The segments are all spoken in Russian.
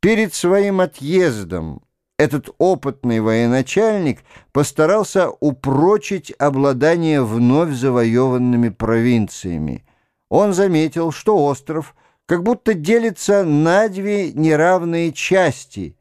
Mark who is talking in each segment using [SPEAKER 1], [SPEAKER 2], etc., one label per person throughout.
[SPEAKER 1] Перед своим отъездом этот опытный военачальник постарался упрочить обладание вновь завоеванными провинциями. Он заметил, что остров как будто делится на две неравные части,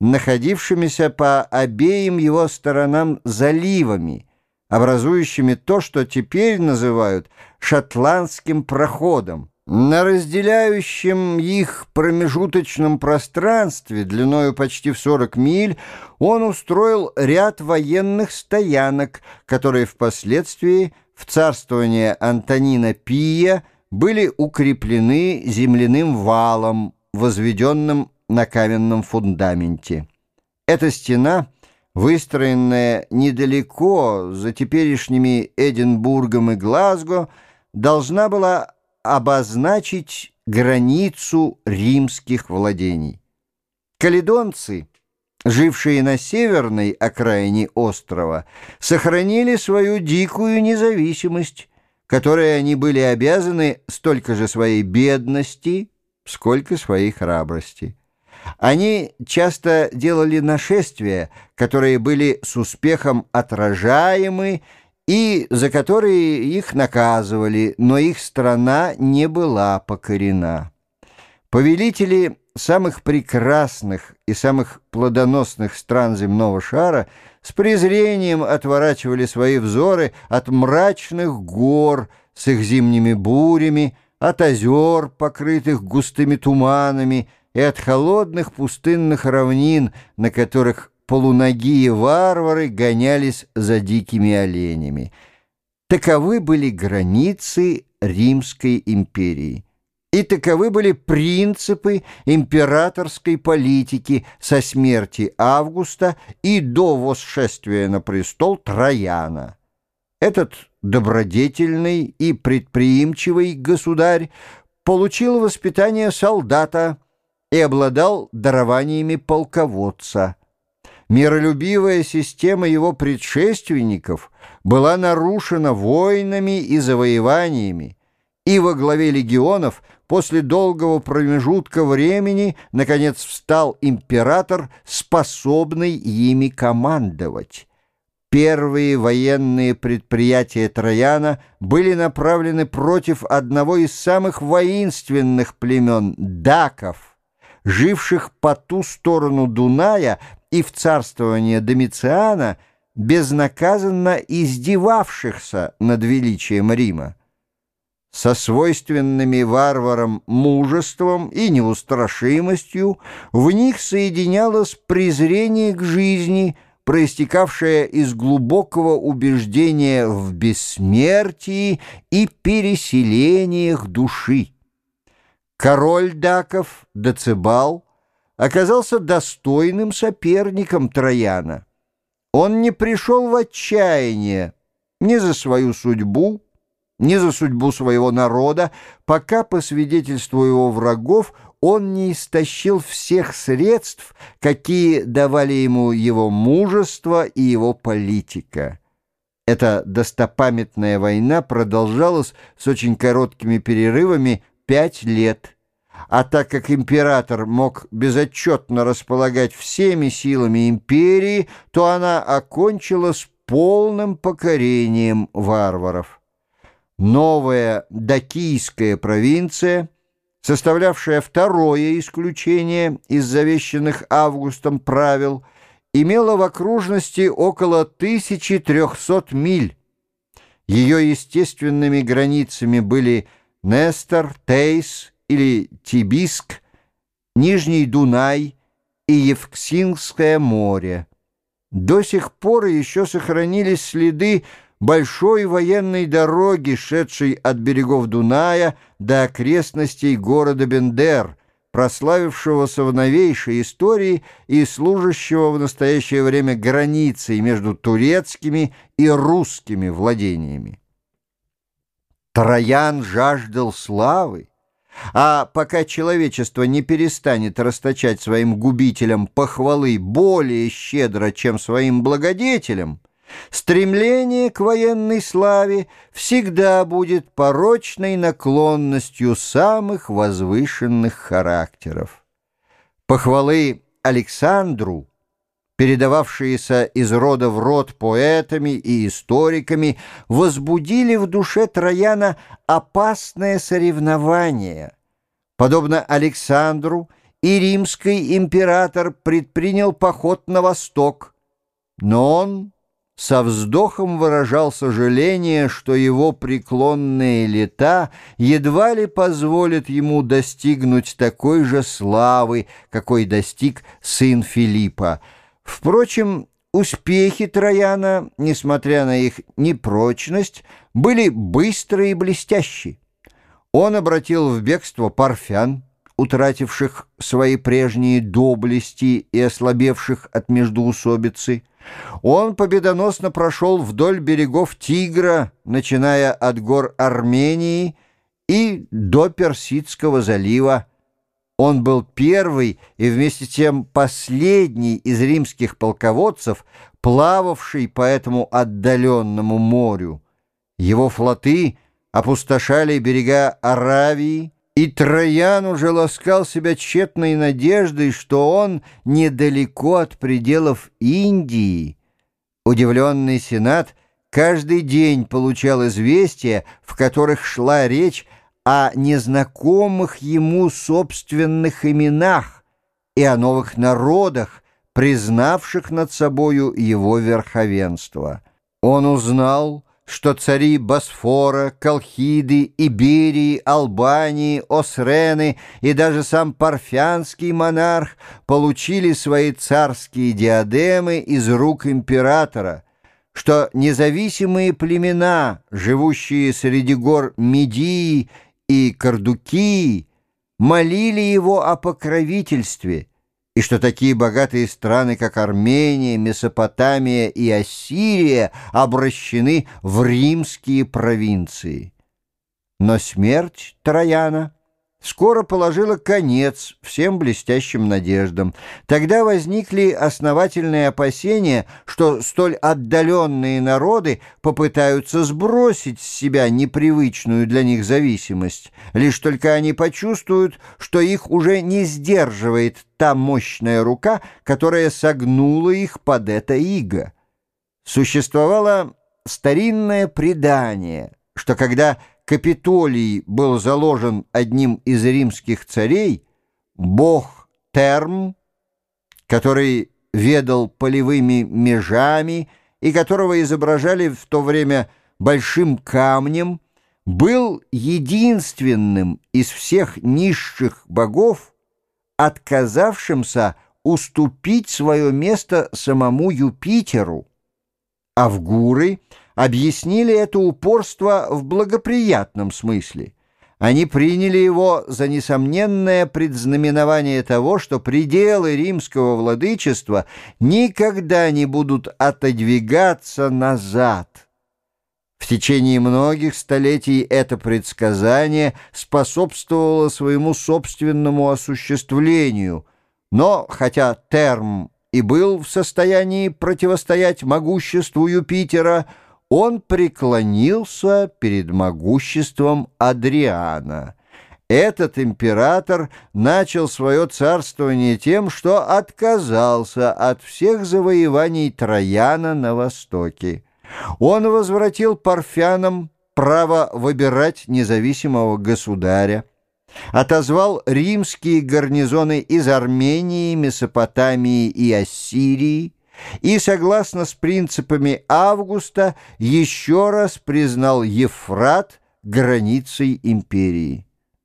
[SPEAKER 1] находившимися по обеим его сторонам заливами, образующими то, что теперь называют шотландским проходом. На разделяющем их промежуточном пространстве длиною почти в 40 миль он устроил ряд военных стоянок, которые впоследствии в царствование Антонина Пия были укреплены земляным валом, возведенным на каменном фундаменте. Эта стена, выстроенная недалеко за теперешними Эдинбургом и Глазго, должна была обозначить границу римских владений. Каледонцы, жившие на северной окраине острова, сохранили свою дикую независимость, которой они были обязаны столько же своей бедности, сколько своей храбрости. Они часто делали нашествия, которые были с успехом отражаемы и за которые их наказывали, но их страна не была покорена. Повелители самых прекрасных и самых плодоносных стран земного шара с презрением отворачивали свои взоры от мрачных гор с их зимними бурями, от озер, покрытых густыми туманами, и от холодных пустынных равнин, на которых полуногие варвары гонялись за дикими оленями. Таковы были границы Римской империи. И таковы были принципы императорской политики со смерти Августа и до восшествия на престол Трояна. Этот добродетельный и предприимчивый государь получил воспитание солдата и обладал дарованиями полководца – Миролюбивая система его предшественников была нарушена войнами и завоеваниями, и во главе легионов после долгого промежутка времени наконец встал император, способный ими командовать. Первые военные предприятия Трояна были направлены против одного из самых воинственных племен – даков, живших по ту сторону Дуная и в царствование Домициана безнаказанно издевавшихся над величием Рима. Со свойственными варварам мужеством и неустрашимостью в них соединялось презрение к жизни, проистекавшее из глубокого убеждения в бессмертии и переселениях души. Король Даков, Децибал, оказался достойным соперником Трояна. Он не пришел в отчаяние ни за свою судьбу, ни за судьбу своего народа, пока, по свидетельству его врагов, он не истощил всех средств, какие давали ему его мужество и его политика. Эта достопамятная война продолжалась с очень короткими перерывами пять лет – а так как император мог безотчетно располагать всеми силами империи, то она окончилась полным покорением варваров. Новая Дакийская провинция, составлявшая второе исключение из завещанных Августом правил, имела в окружности около 1300 миль. Ее естественными границами были Нестор, Тейс или Тибиск, Нижний Дунай и Евксинское море. До сих пор еще сохранились следы большой военной дороги, шедшей от берегов Дуная до окрестностей города Бендер, прославившегося в новейшей истории и служащего в настоящее время границей между турецкими и русскими владениями. Троян жаждал славы, а пока человечество не перестанет расточать своим губителям похвалы более щедро, чем своим благодетелям, стремление к военной славе всегда будет порочной наклонностью самых возвышенных характеров. Похвалы Александру, передававшиеся из рода в род поэтами и историками, возбудили в душе Трояна опасное соревнование. Подобно Александру, и римский император предпринял поход на восток, но он со вздохом выражал сожаление, что его преклонные лета едва ли позволят ему достигнуть такой же славы, какой достиг сын Филиппа. Впрочем, успехи Трояна, несмотря на их непрочность, были быстрые и блестящие. Он обратил в бегство парфян, утративших свои прежние доблести и ослабевших от междоусобицы, он победоносно прошел вдоль берегов Тигра, начиная от гор Армении и до Персидского залива. Он был первый и вместе с тем последний из римских полководцев, плававший по этому отдаленному морю. Его флоты опустошали берега Аравии, и Троян уже ласкал себя тщетной надеждой, что он недалеко от пределов Индии. Удивленный Сенат каждый день получал известия, в которых шла речь о незнакомых ему собственных именах и о новых народах, признавших над собою его верховенство. Он узнал, что цари Босфора, Колхиды, Иберии, Албании, Осрены и даже сам парфянский монарх получили свои царские диадемы из рук императора, что независимые племена, живущие среди гор Медии и Кардукии, молили его о покровительстве – и что такие богатые страны, как Армения, Месопотамия и Ассирия, обращены в римские провинции. Но смерть Трояна скоро положила конец всем блестящим надеждам. Тогда возникли основательные опасения, что столь отдаленные народы попытаются сбросить с себя непривычную для них зависимость, лишь только они почувствуют, что их уже не сдерживает та мощная рука, которая согнула их под это иго. Существовало старинное предание, что когда Капитолий был заложен одним из римских царей, бог Терм, который ведал полевыми межами и которого изображали в то время большим камнем, был единственным из всех низших богов, отказавшимся уступить свое место самому Юпитеру. Авгуры — объяснили это упорство в благоприятном смысле. Они приняли его за несомненное предзнаменование того, что пределы римского владычества никогда не будут отодвигаться назад. В течение многих столетий это предсказание способствовало своему собственному осуществлению, но хотя Терм и был в состоянии противостоять могуществу Юпитера, он преклонился перед могуществом Адриана. Этот император начал свое царствование тем, что отказался от всех завоеваний Трояна на Востоке. Он возвратил парфянам право выбирать независимого государя, отозвал римские гарнизоны из Армении, Месопотамии и Ассирии, и, согласно с принципами Августа, еще раз признал Ефрат границей империи.